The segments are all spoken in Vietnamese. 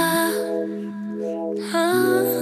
ah, ah.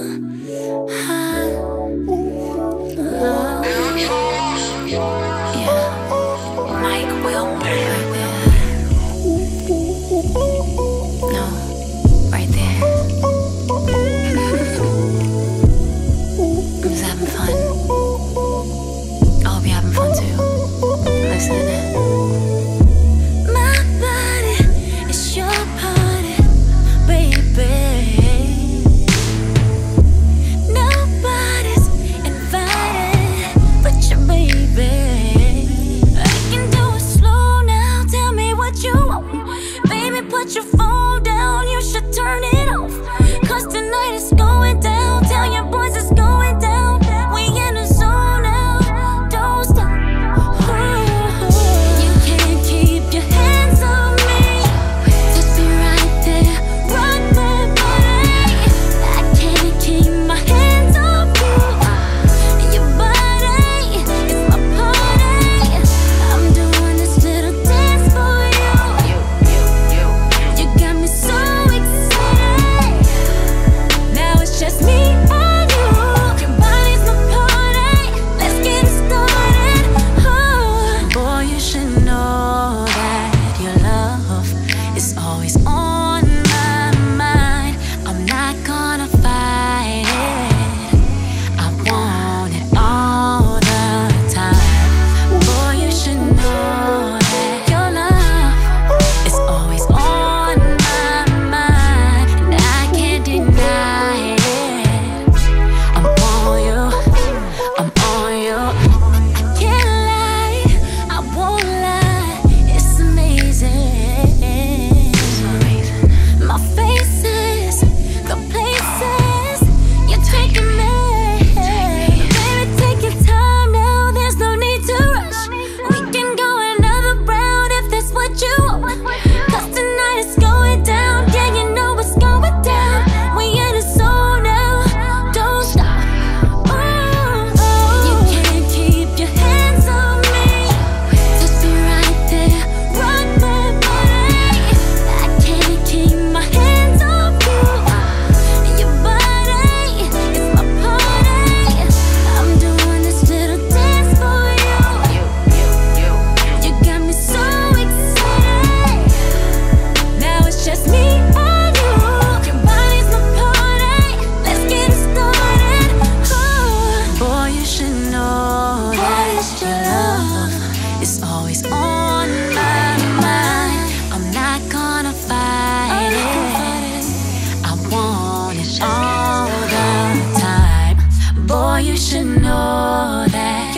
Boy, you should know that.